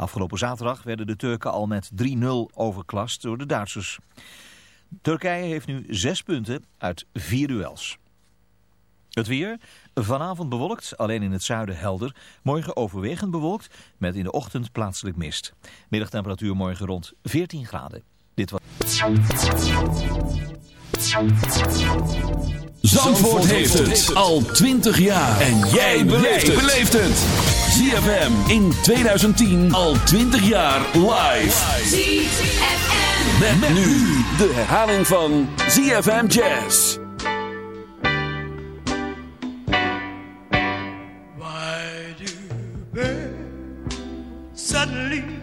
Afgelopen zaterdag werden de Turken al met 3-0 overklast door de Duitsers. Turkije heeft nu zes punten uit vier duels. Het weer, vanavond bewolkt, alleen in het zuiden helder. Morgen overwegend bewolkt, met in de ochtend plaatselijk mist. Middagtemperatuur morgen rond 14 graden. Dit was... Zandvoort, Zandvoort heeft, het. heeft het al 20 jaar. En jij beleeft het. ZFM in 2010 al 20 jaar live. ZFM. Met, met, nu de herhaling van ZFM Jazz. Why do you suddenly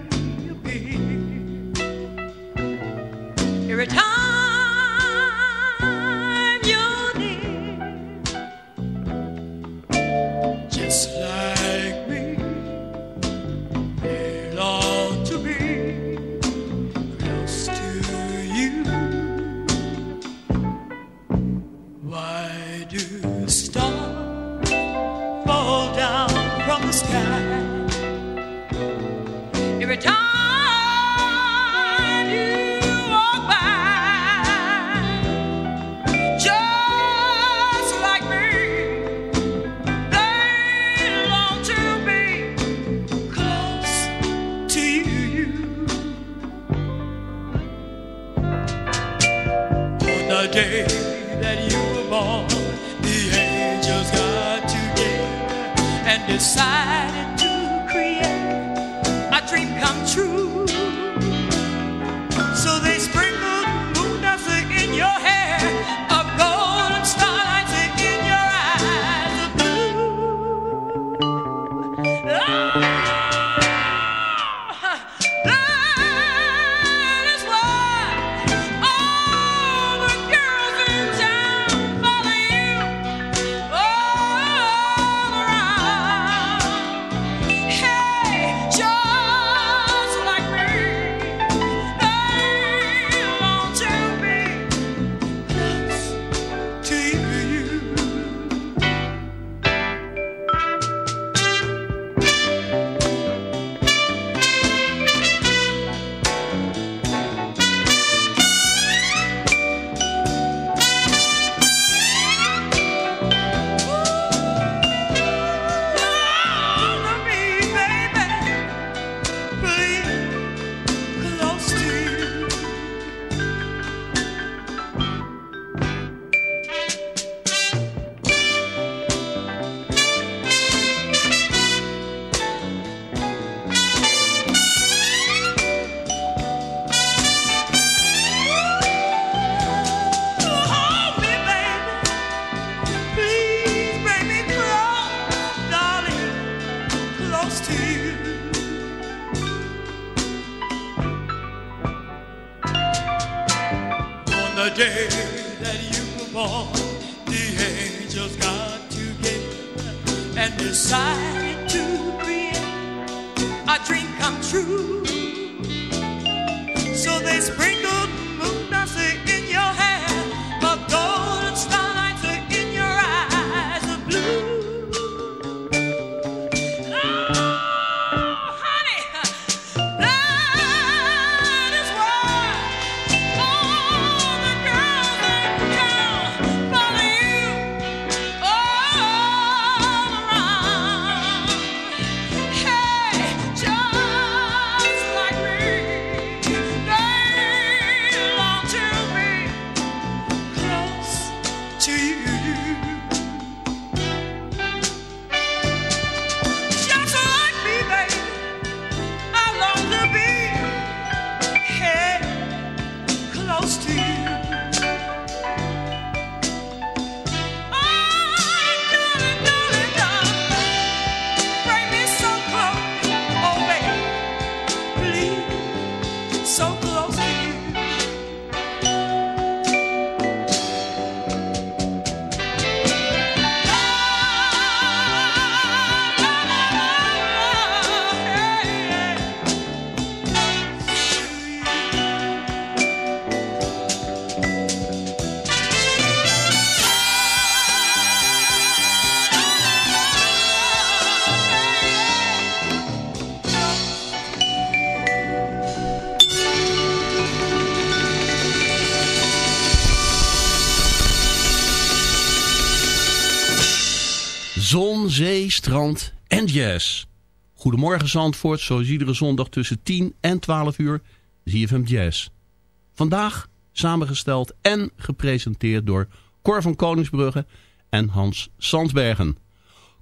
Strand en jazz. Goedemorgen Zandvoort, zoals iedere zondag tussen 10 en 12 uur, ZFM Jazz. Vandaag samengesteld en gepresenteerd door Cor van Koningsbrugge en Hans Sandsbergen.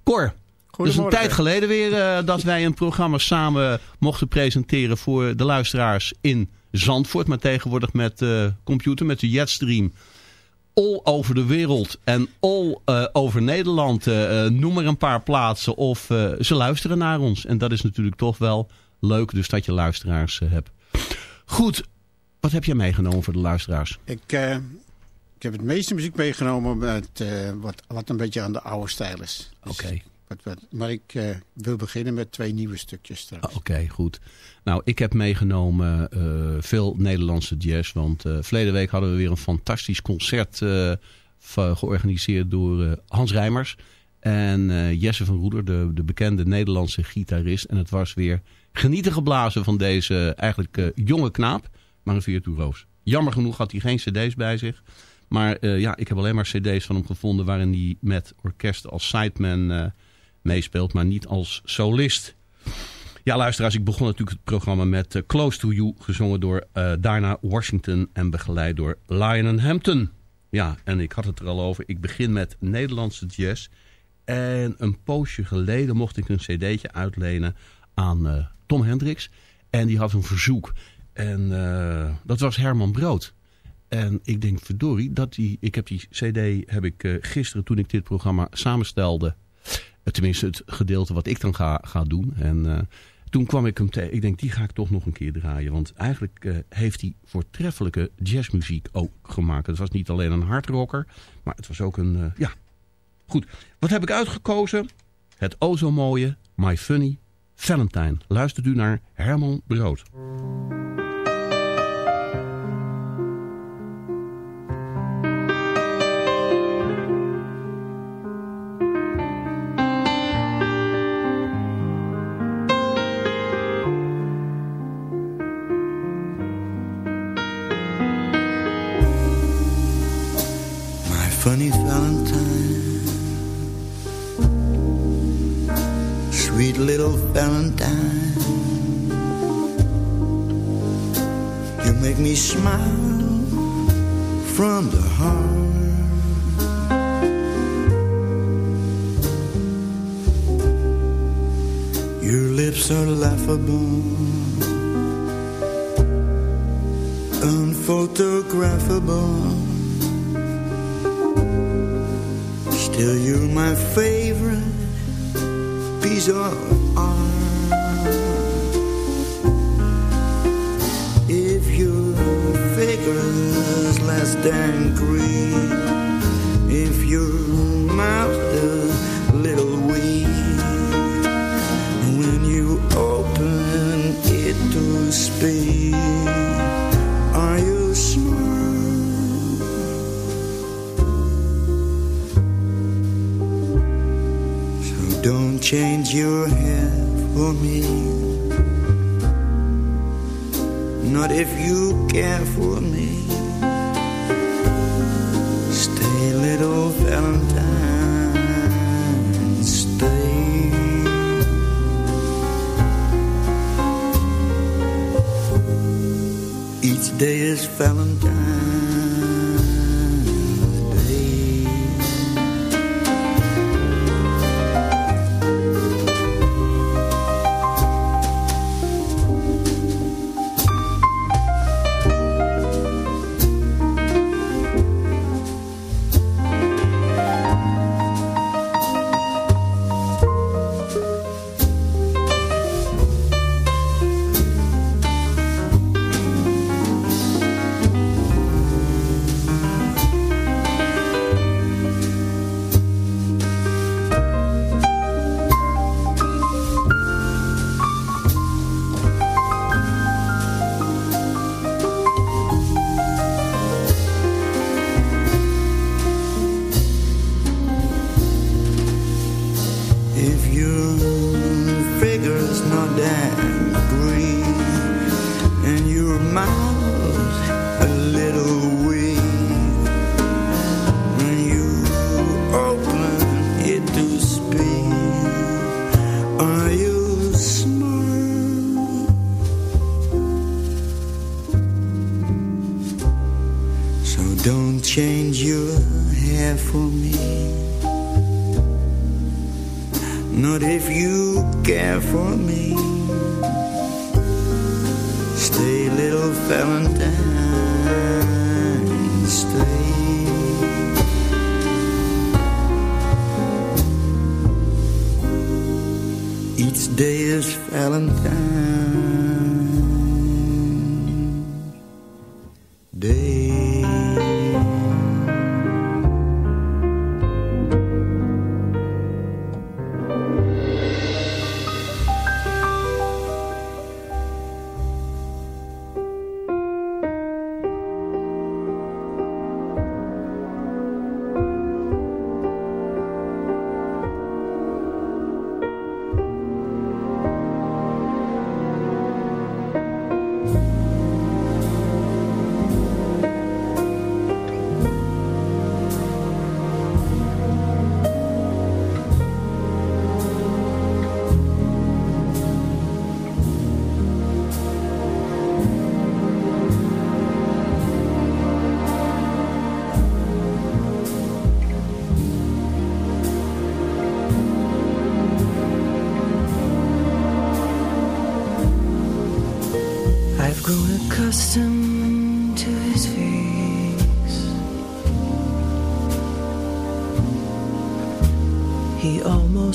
Cor, het is een tijd geleden weer uh, dat wij een programma samen mochten presenteren voor de luisteraars in Zandvoort. Maar tegenwoordig met uh, computer, met de Jetstream all over de wereld en all uh, over Nederland. Uh, noem maar een paar plaatsen of uh, ze luisteren naar ons. En dat is natuurlijk toch wel leuk, dus dat je luisteraars hebt. Goed, wat heb jij meegenomen voor de luisteraars? Ik, ik heb het meeste muziek meegenomen met, wat, wat een beetje aan de oude stijl is. Dus Oké. Okay. Wat, maar ik uh, wil beginnen met twee nieuwe stukjes ah, Oké, goed. Nou, ik heb meegenomen uh, veel Nederlandse jazz. Want uh, verleden week hadden we weer een fantastisch concert georganiseerd door Hans Rijmers. En Jesse van Roeder, de, de bekende Nederlandse gitarist. En het was weer genieten geblazen van deze eigenlijk jonge knaap. Maar een virtuoos. Jammer genoeg had hij geen cd's bij zich. Maar ja, ik heb alleen maar cd's van hem gevonden waarin hij met orkest als sideman meespeelt, maar niet als solist. Ja, luisteraars, ik begon natuurlijk het programma met uh, Close to You, gezongen door uh, Diana Washington en begeleid door Lionel Hampton. Ja, en ik had het er al over. Ik begin met Nederlandse jazz. En een poosje geleden mocht ik een cd'tje uitlenen aan uh, Tom Hendricks. En die had een verzoek. En dat was Herman Brood. En ik denk, verdorie, dat die, ik heb die cd heb ik gisteren toen ik dit programma samenstelde Tenminste, het gedeelte wat ik dan ga, ga doen. En uh, toen kwam ik hem tegen. Ik denk, die ga ik toch nog een keer draaien. Want eigenlijk uh, heeft hij voortreffelijke jazzmuziek ook gemaakt. Het was niet alleen een hardrocker, maar het was ook een... Ja, goed. Wat heb ik uitgekozen? Het o zo mooie My Funny Valentine. Luistert u naar Herman Brood. Funny Valentine, sweet little Valentine. You make me smile from the heart. Your lips are laughable, unphotographable Still you're my favorite piece of art. If your figure's less than green If your mouth a little weak When you open it to speak for me. Not if you care for me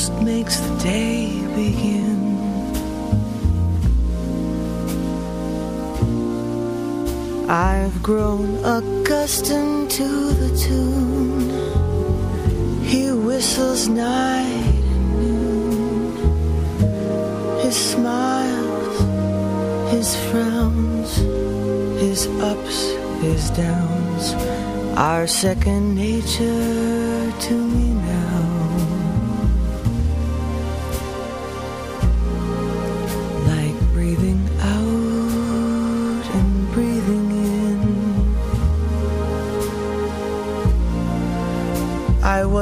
Makes the day begin. I've grown accustomed to the tune. He whistles night and noon. His smiles his frowns, his ups, his downs are second nature to me now.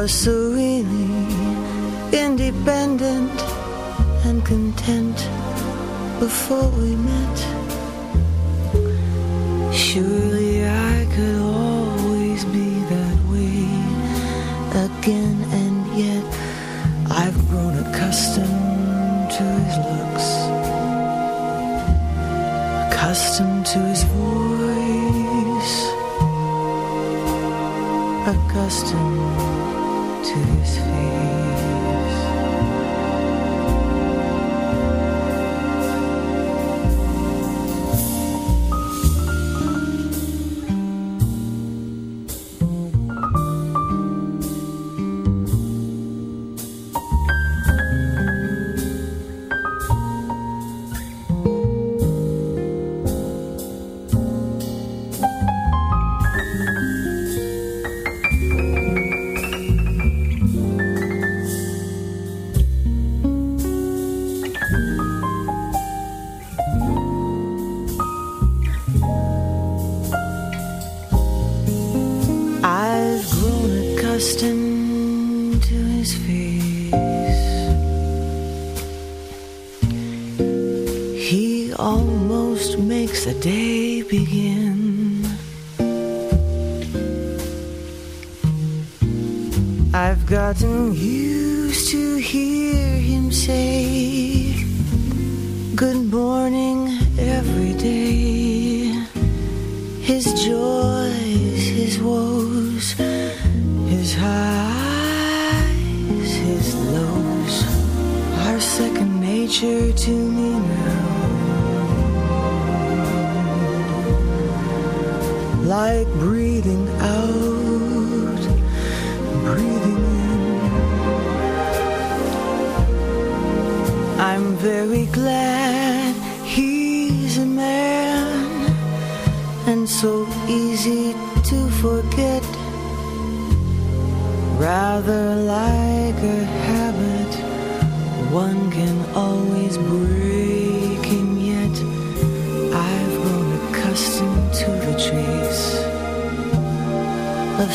Serenely independent and content before we met. Surely I could always be that way again, and yet I've grown accustomed to his looks, accustomed to his voice, accustomed to his face.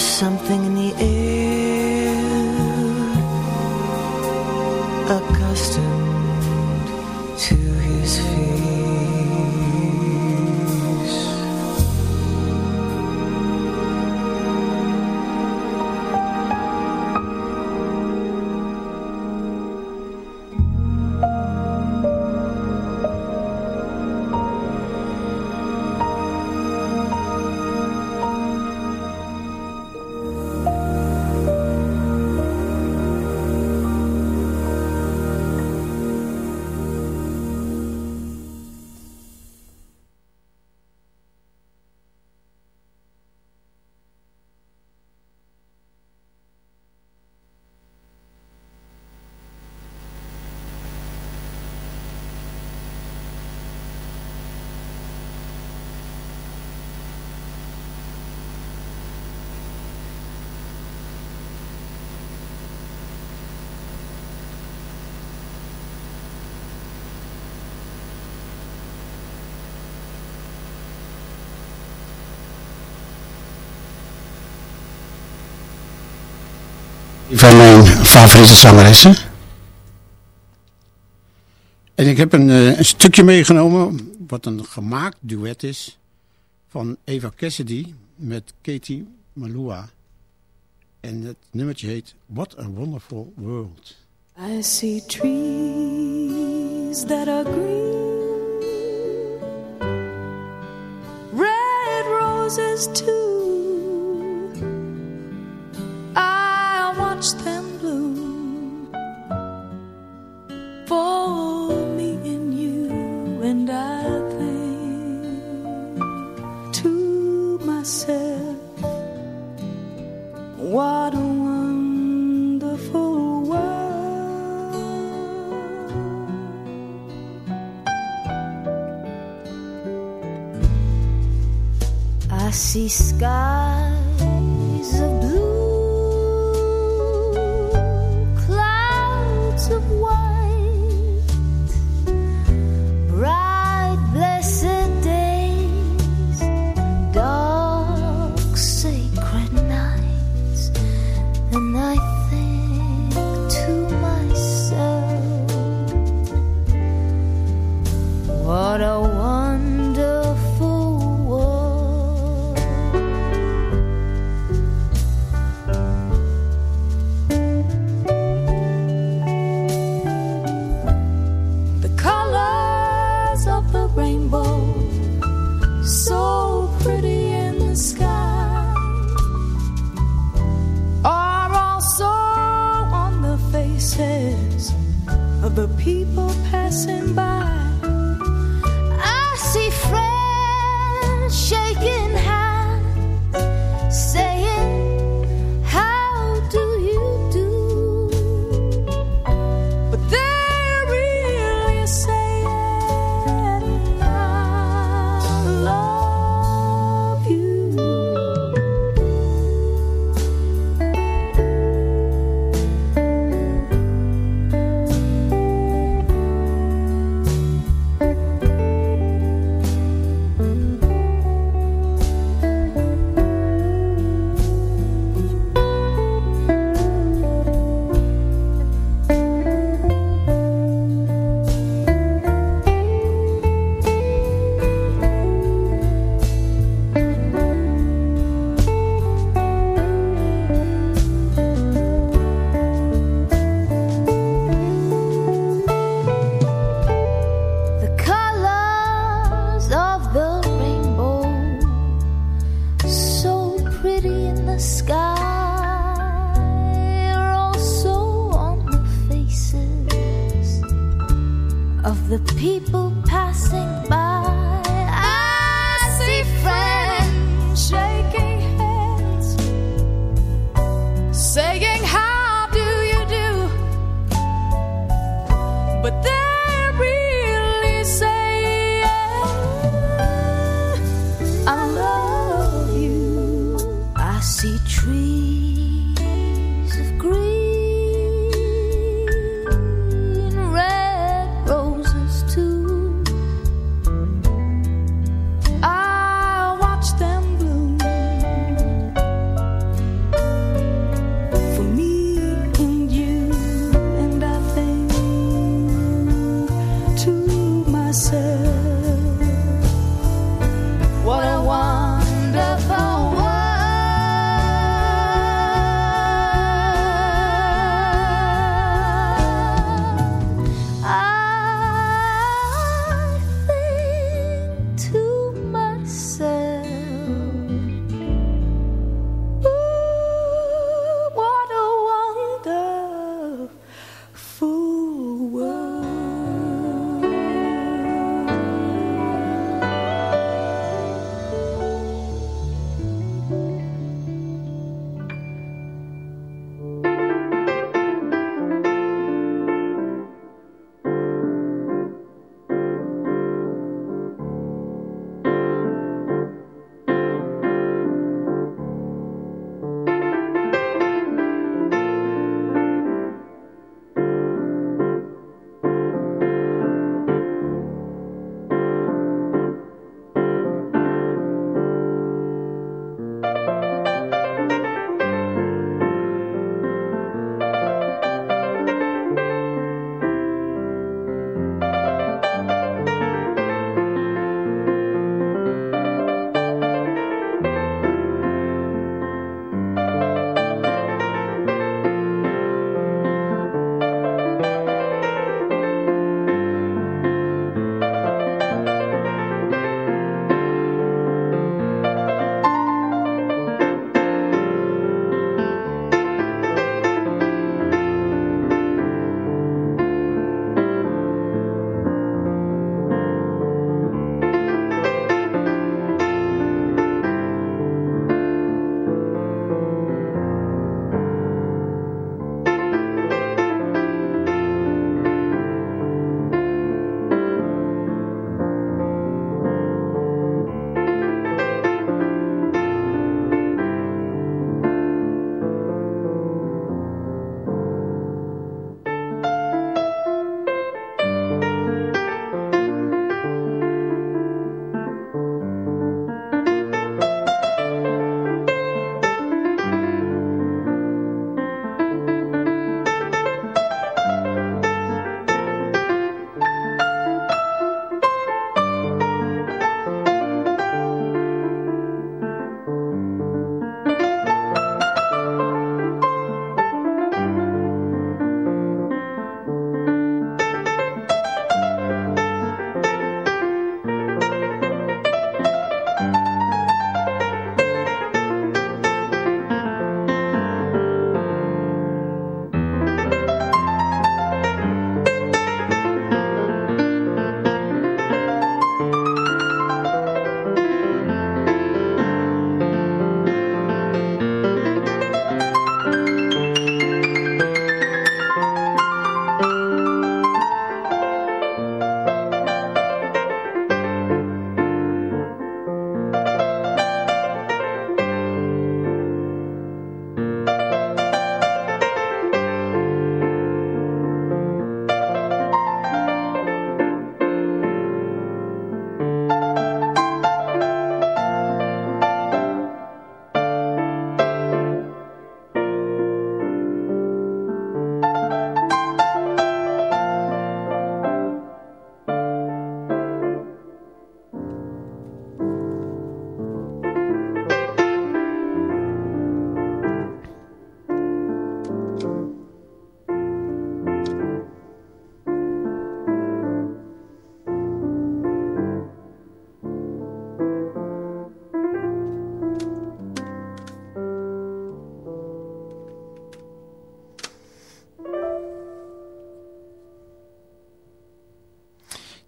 Something in the air, favoriete zangeressen? En ik heb een, eh, een, stukje meegenomen wat een gemaakt duet is van Eva Cassidy met Katie Malua. En het nummertje heet What a Wonderful World. I see trees that are green Red roses too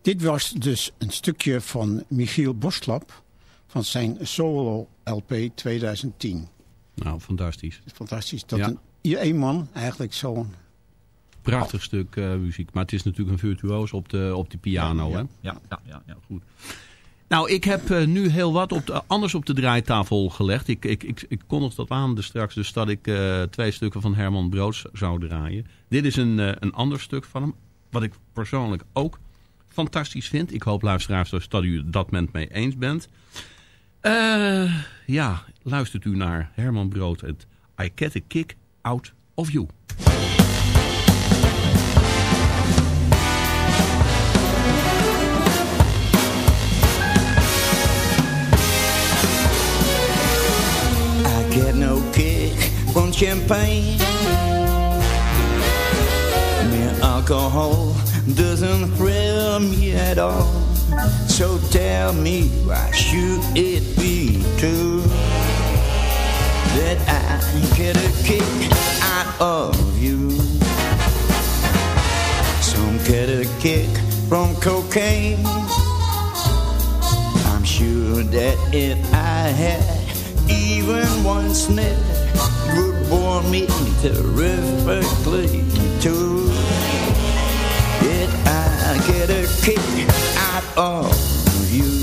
Dit was dus een stukje van Michiel Boslap van zijn solo LP 2010. Nou, fantastisch. Fantastisch dat Ja. een, één man eigenlijk zo'n... Prachtig stuk eh, muziek. Maar het is natuurlijk een virtuoos op de, op de piano. Ja, hè? ja, ja, ja, ja. Goed. Nou, ik heb eh, nu heel wat op de, anders op de draaitafel gelegd. Ik, ik, ik, ik kondig dat aan dus straks, dus dat ik eh, twee stukken van Herman Broods zou draaien. Dit is een, eh, een ander stuk van hem, wat ik persoonlijk ook fantastisch vind. Ik hoop, luisteraars, dat u dat met me eens bent. Eh, ja, luistert u naar Herman Brood het I Get a Kick Out of You. I get no kick from champagne. Mere alcohol doesn't thrill me at all. So tell me why should it be true that I get a kick out of you? Some get a kick from cocaine. I'm sure that if I had even one sniff, would bore me terrifically too. I get a kick out of you?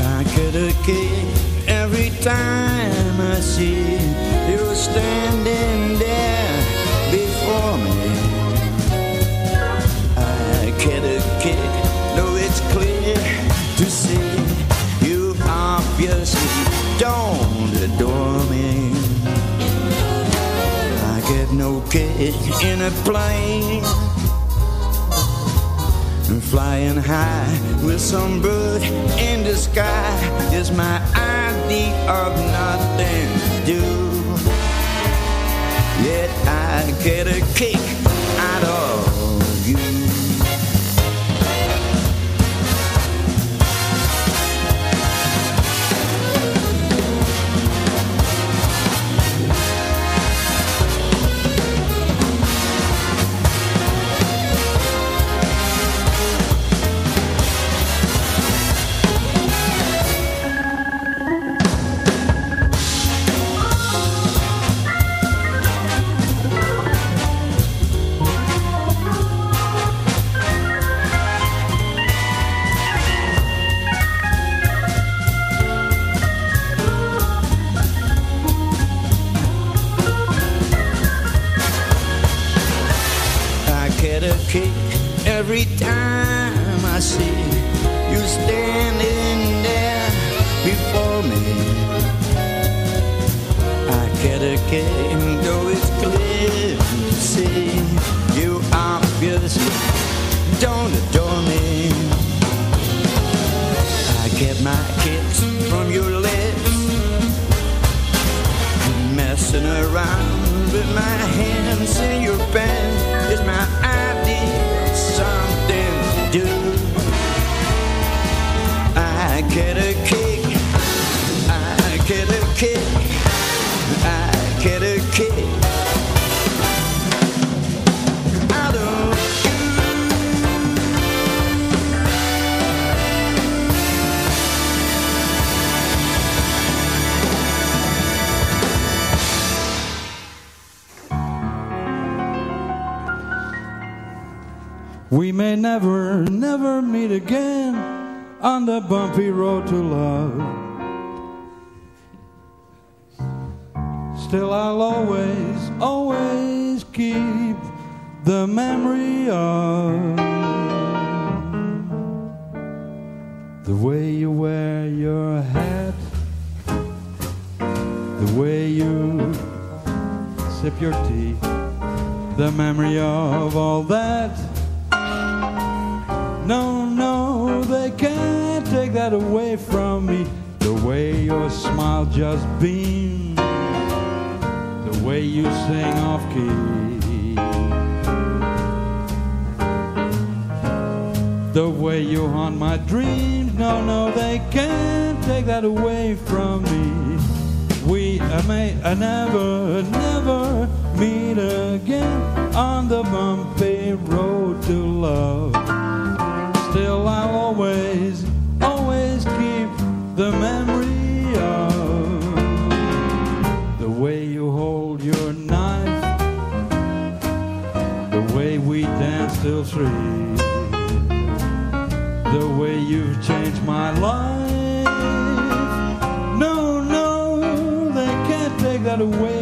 I get a kick every time I see you standing there before me. I get a kick, though it's clear to see you obviously don't adore me. I get no kick in a plane. Flying high with some bird in the sky is my idea of nothing to do. Yet I get a kick We may never, never meet again on the bumpy road to love. Still, I'll always, always keep the memory of the way you wear your hat, the way you sip your tea, the memory of all that. No, no, they can't take that away from me. The way your smile just beams, way you sing off key, the way you haunt my dreams. No, no, they can't take that away from me. We may never, never meet again on the bumpy road to love. Still I'll always, always keep the memory danced till three, the way you've changed my life. No, no, they can't take that away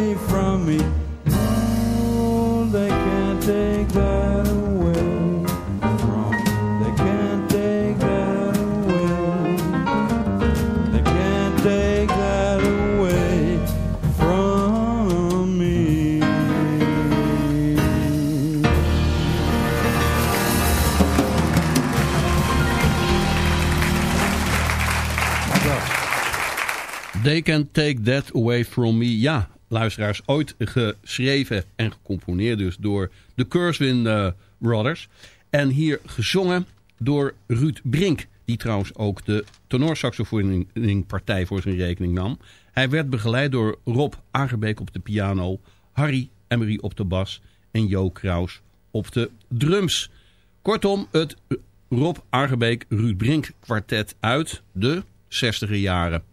They Can Take That Away From Me. Ja, luisteraars, ooit geschreven en gecomponeerd dus door de Curswin eh, Brothers. En hier gezongen door Ruud Brink, die trouwens ook de tenorsaxofoningpartij voor zijn rekening nam. Hij werd begeleid door Rob Agerbeek op de piano, Harry Emery op de bas en Jo Kraus op de drums. Kortom, het Rob Agerbeek Ruud Brink kwartet uit de 60er jaren.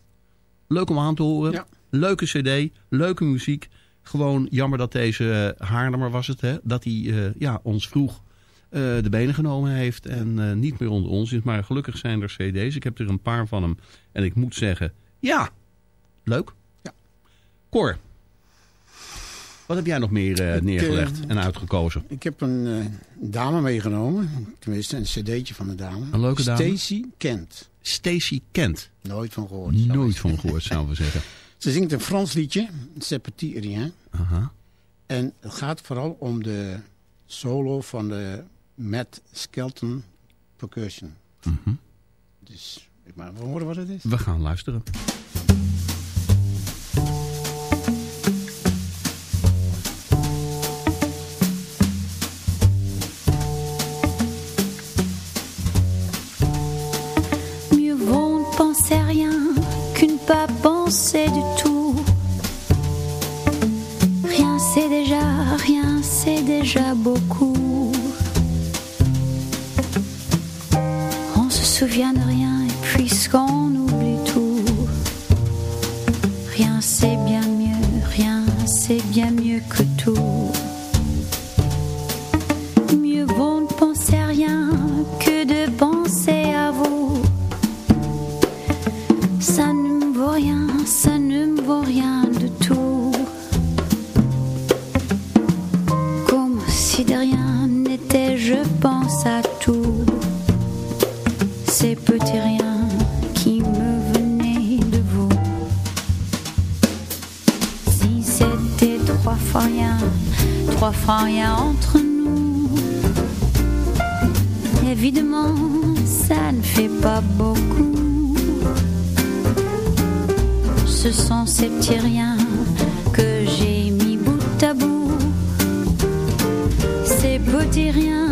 Leuk om aan te horen. Ja. Leuke cd, leuke muziek. Gewoon jammer dat deze uh, Haarlemmer was het, hè, dat hij uh, ja, ons vroeg uh, de benen genomen heeft en niet meer onder ons is. Maar gelukkig zijn er cd's. Ik heb er een paar van hem. En ik moet zeggen, ja, leuk. Ja. Cor, wat heb jij nog meer neergelegd eh, en uitgekozen? Ik heb een eh, dame meegenomen. Tenminste, een cd'tje van de dame. Een leuke dame? Stacy Kent. Stacy Kent. Nooit van gehoord. Nooit van gehoord, zouden we zeggen. Ze zingt een Frans liedje. C'est petit rien. Aha. En het gaat vooral om de solo van de Matt Skelton Percussion. Mhm. Dus, ik maar we horen wat het is. We gaan luisteren. Beaucoup. On se souvient de rien et puisqu'on oublie tout. Rien c'est bien mieux, rien c'est bien mieux que tout. À tout. Ces petits riens qui me venaient de vous. Si c'était trois fois rien, trois fois rien entre nous. Évidemment, ça ne fait pas beaucoup. Ce sont ces petits riens que j'ai mis bout à bout. Ces petits riens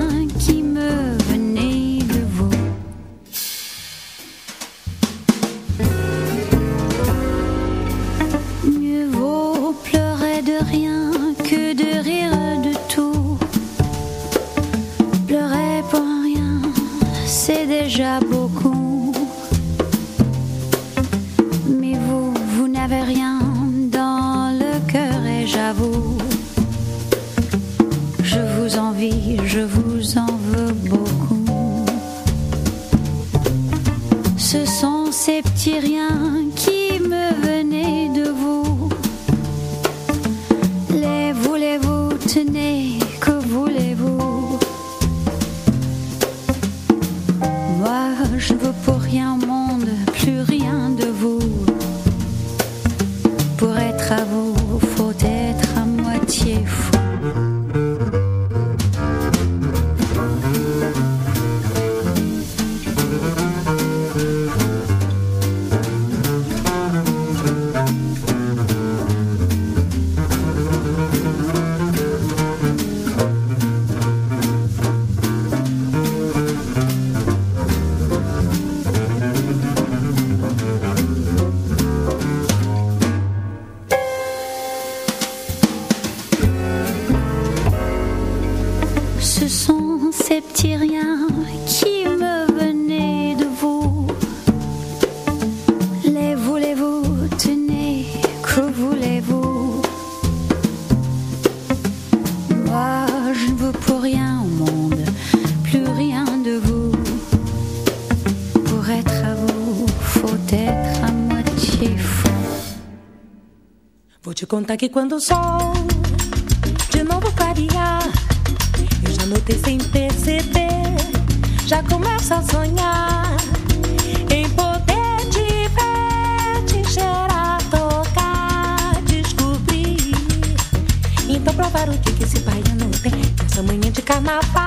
Que quando o sol de novo clarear, eu já notei sem perceber, já começo a sonhar em poder te ver, te tocar, descobrir. Então provar o que esse baiano tem nessa manhã de carnaval.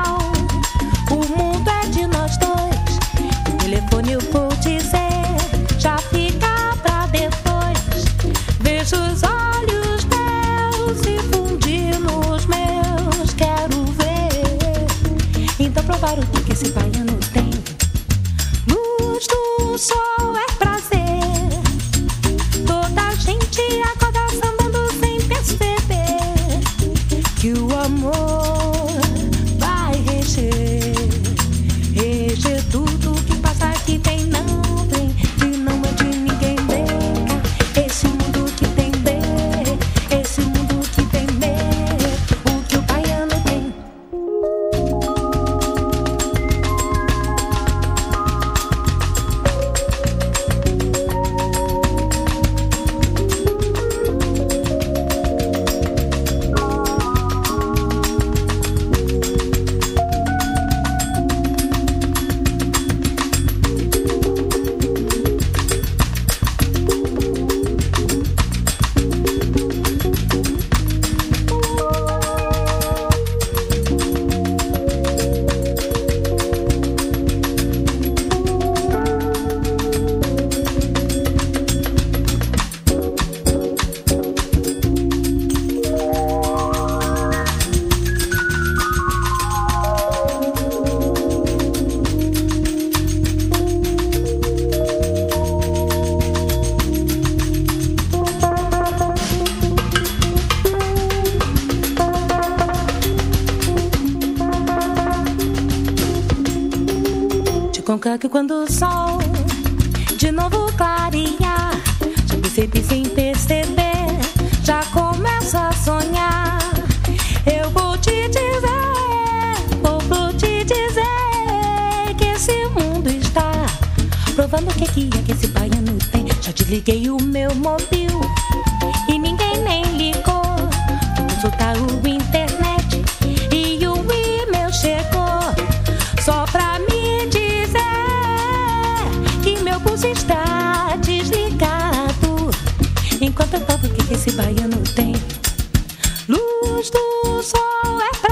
Luz do sol é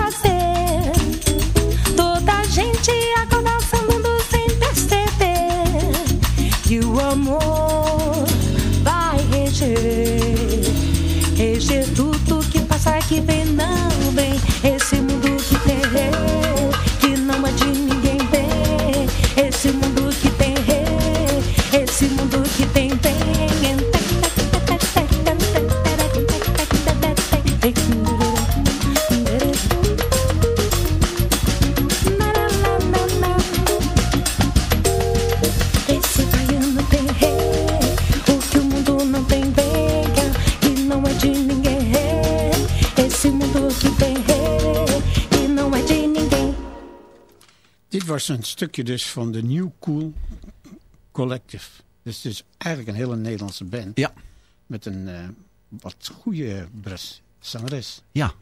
Een stukje dus van de New Cool Collective. Dus het is eigenlijk een hele Nederlandse band. Ja. Met een eh, wat goede bras, zangeres. Ja.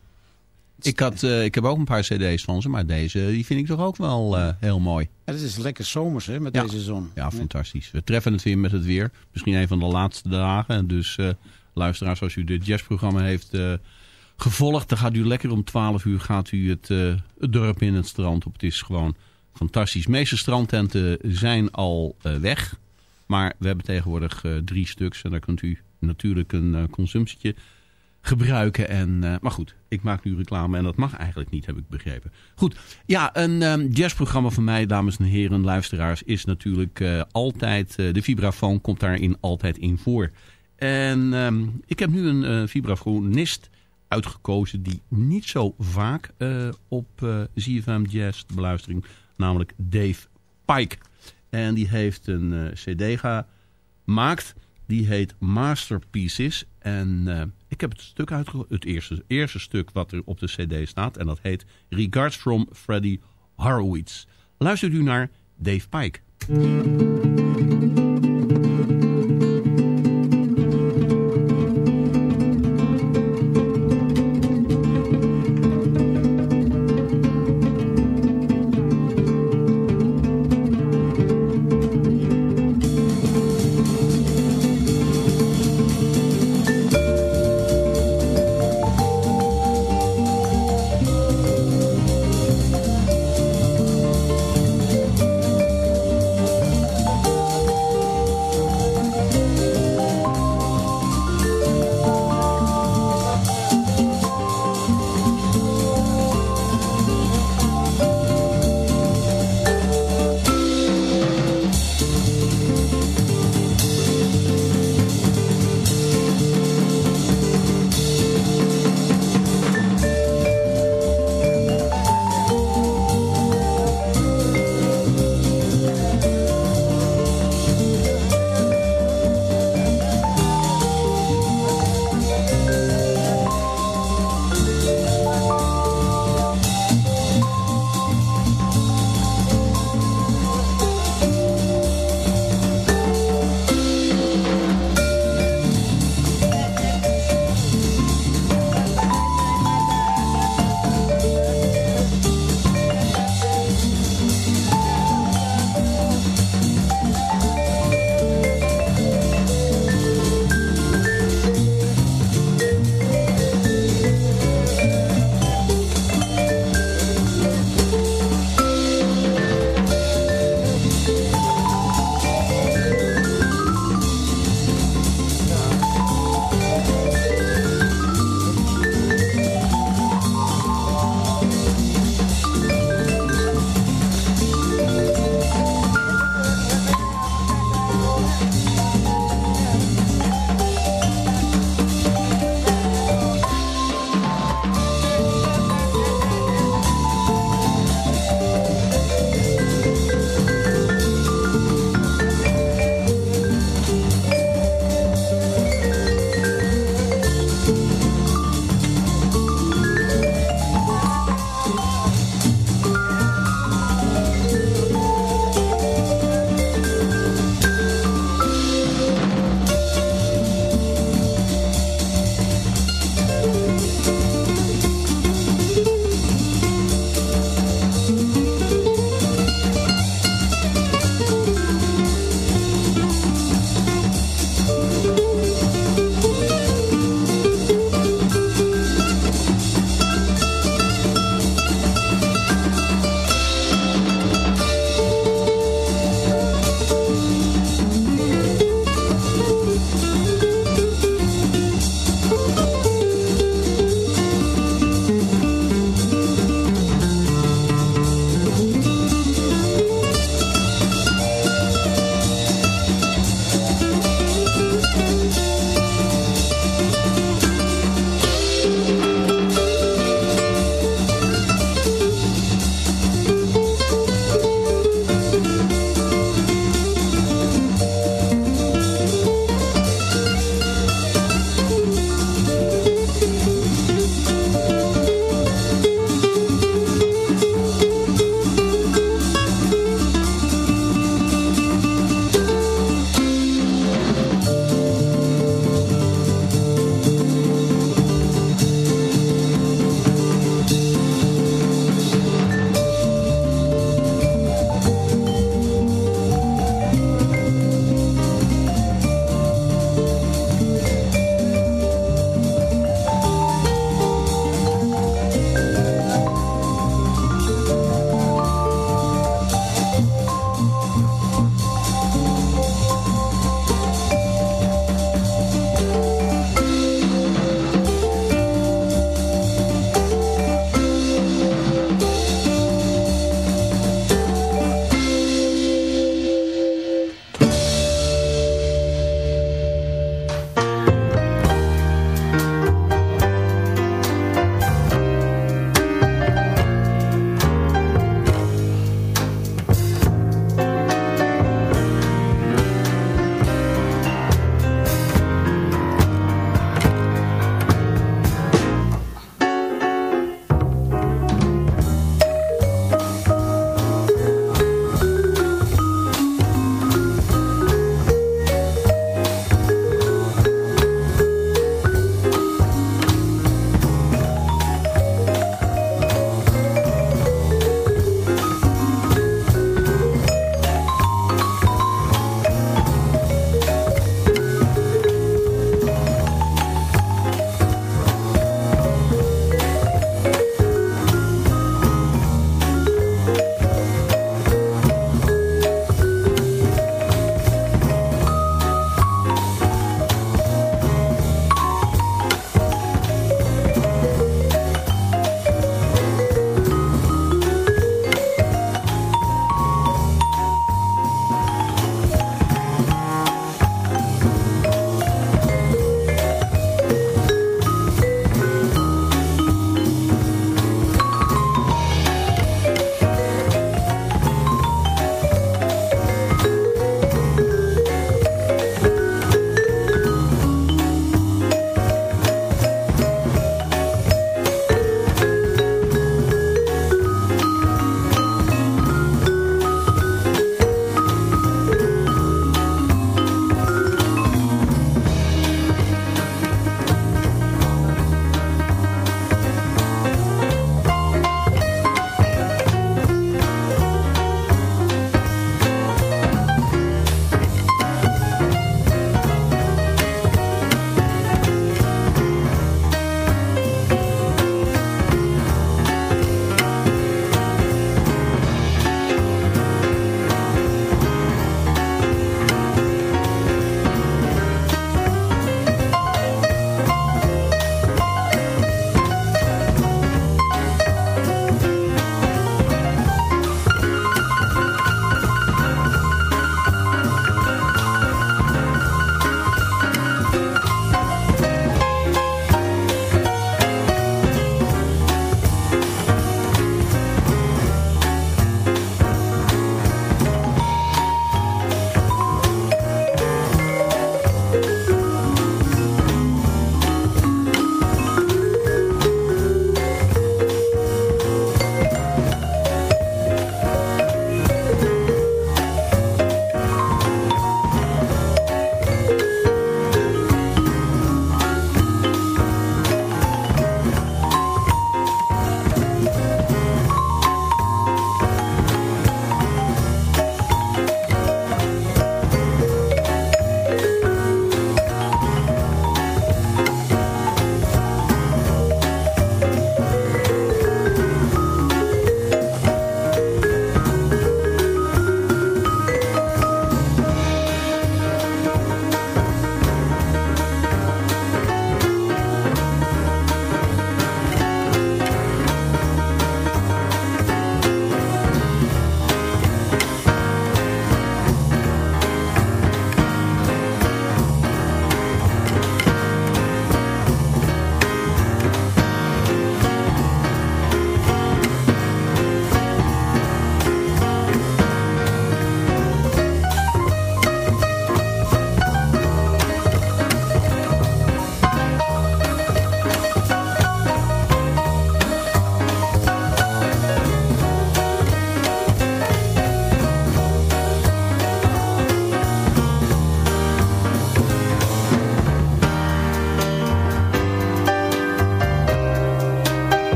Ik, had, eh, ik heb ook een paar cd's van ze, maar deze die vind ik toch ook wel eh, heel mooi. En het is lekker zomers hè, met Ja. deze zon. Ja, fantastisch. We treffen het weer met het weer. Misschien een van de laatste dagen. Dus luisteraars, als u dit jazzprogramma heeft gevolgd... dan gaat u lekker om 12 uur gaat u het, het dorp in, het strand op. Het is gewoon fantastisch. De meeste strandtenten zijn al eh, weg. Maar we hebben tegenwoordig eh, drie stuks. En daar kunt u natuurlijk een eh, consumptietje gebruiken. En, maar goed, ik maak nu reclame en dat mag eigenlijk niet, heb ik begrepen. Goed, ja, een ehm, jazzprogramma van mij, dames en heren, luisteraars, is natuurlijk altijd, de vibrafoon komt daarin altijd in voor. En ehm, ik heb nu een eh, vibrafonist uitgekozen die niet zo vaak op ZFM Jazz de beluistering, namelijk Dave Pike. En die heeft een eh, cd gemaakt. Die heet Masterpieces. En eh, ik heb het stuk uitgekozen. Het eerste, eerste stuk wat er op de cd staat. En dat heet Regards from Freddie Horowitz. Luistert u naar Dave Pike.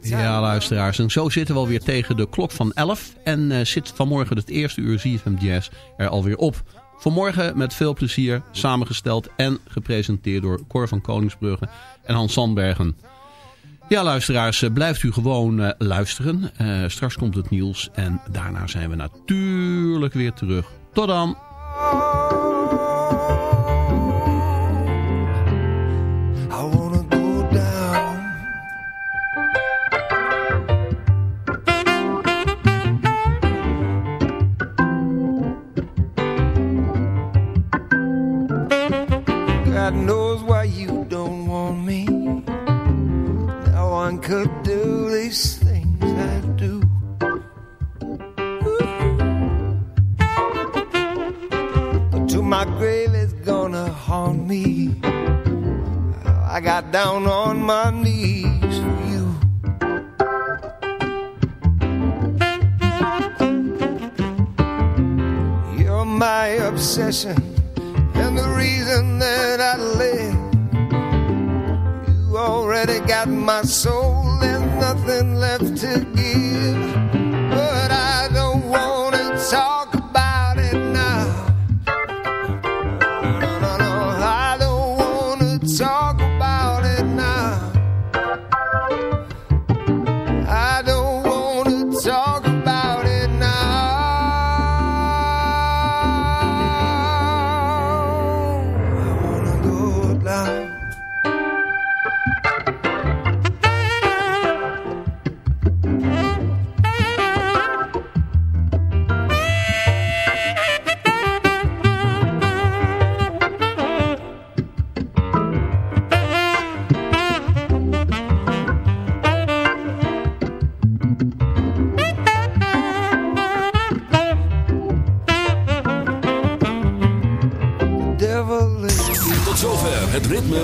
Ja, luisteraars. En zo zitten we alweer tegen de klok van 11. En eh, zit vanmorgen het eerste uur ZFM Jazz er alweer op. Vanmorgen met veel plezier samengesteld en gepresenteerd door Cor van Koningsbrugge en Hans Sandbergen. Ja, luisteraars, eh, blijft u gewoon eh, luisteren. Straks komt het nieuws en daarna zijn we natuurlijk weer terug. Tot dan!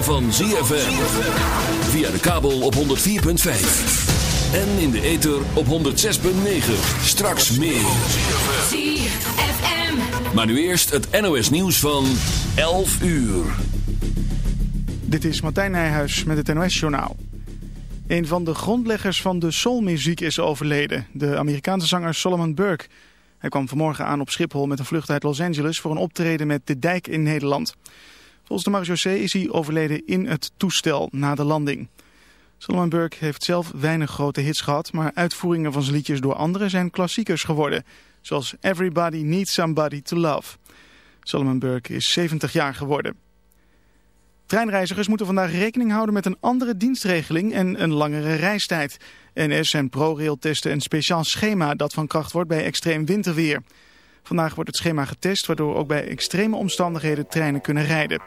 Van ZFM. Via de kabel op 104.5. En in de ether op 106.9. Straks meer. ZFM. Maar nu eerst het NOS nieuws van 11 uur. Dit is Martijn Nijhuis met het NOS-journaal. Een van de grondleggers van de soulmuziek is overleden, de Amerikaanse zanger Solomon Burke. Hij kwam vanmorgen aan op Schiphol met een vlucht uit Los Angeles voor een optreden met De Dijk in Nederland. Volgens de marechaussee is hij overleden in het toestel na de landing. Solomon Burke heeft zelf weinig grote hits gehad, maar uitvoeringen van zijn liedjes door anderen zijn klassiekers geworden. Zoals Everybody Needs Somebody to Love. Solomon Burke is 70 jaar geworden. Treinreizigers moeten vandaag rekening houden met een andere dienstregeling en een langere reistijd. NS en ProRail testen een speciaal schema dat van kracht wordt bij extreem winterweer. Vandaag wordt het schema getest waardoor ook bij extreme omstandigheden treinen kunnen rijden.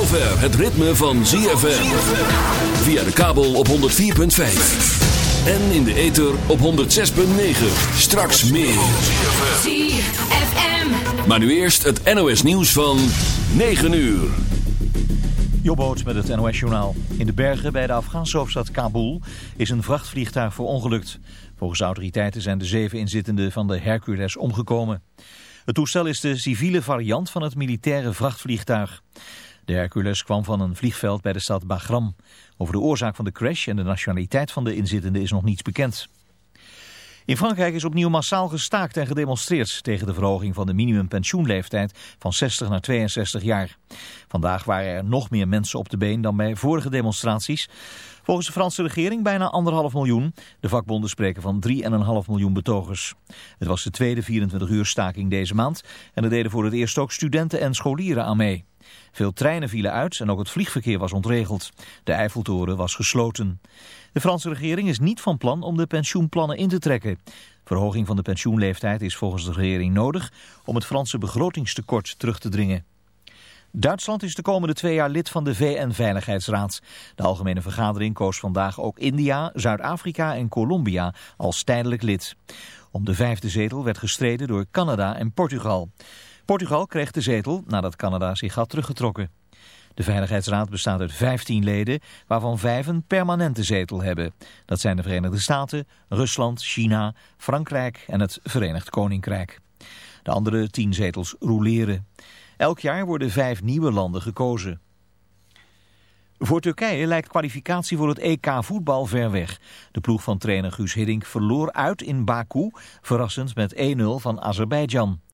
Zover het ritme van ZFM. Via de kabel op 104.5. En in de ether op 106.9. Straks meer. ZFM. Maar nu eerst het NOS nieuws van 9 uur. Jobboot met het NOS-journaal. In de bergen bij de Afghaanse hoofdstad Kabul is een vrachtvliegtuig verongelukt. Volgens de autoriteiten zijn de zeven inzittenden van de Hercules omgekomen. Het toestel is de civiele variant van het militaire vrachtvliegtuig. De Hercules kwam van een vliegveld bij de stad Bagram. Over de oorzaak van de crash en de nationaliteit van de inzittenden is nog niets bekend. In Frankrijk is opnieuw massaal gestaakt en gedemonstreerd tegen de verhoging van de minimumpensioenleeftijd van 60 naar 62 jaar. Vandaag waren er nog meer mensen op de been dan bij vorige demonstraties. Volgens de Franse regering bijna anderhalf miljoen. De vakbonden spreken van 3,5 miljoen betogers. Het was de tweede 24 uur staking deze maand en er deden voor het eerst ook studenten en scholieren aan mee. Veel treinen vielen uit en ook het vliegverkeer was ontregeld. De Eiffeltoren was gesloten. De Franse regering is niet van plan om de pensioenplannen in te trekken. Verhoging van de pensioenleeftijd is volgens de regering nodig om het Franse begrotingstekort terug te dringen. Duitsland is de komende twee jaar lid van de VN-veiligheidsraad. De Algemene Vergadering koos vandaag ook India, Zuid-Afrika en Colombia als tijdelijk lid. Om de vijfde zetel werd gestreden door Canada en Portugal. Portugal kreeg de zetel nadat Canada zich had teruggetrokken. De Veiligheidsraad bestaat uit 15 leden, waarvan vijf een permanente zetel hebben. Dat zijn de Verenigde Staten, Rusland, China, Frankrijk en het Verenigd Koninkrijk. De andere tien zetels roleren. Elk jaar worden vijf nieuwe landen gekozen. Voor Turkije lijkt kwalificatie voor het EK voetbal ver weg. De ploeg van trainer Guus Hiddink verloor uit in Baku, verrassend met 1-0 van Azerbeidzjan.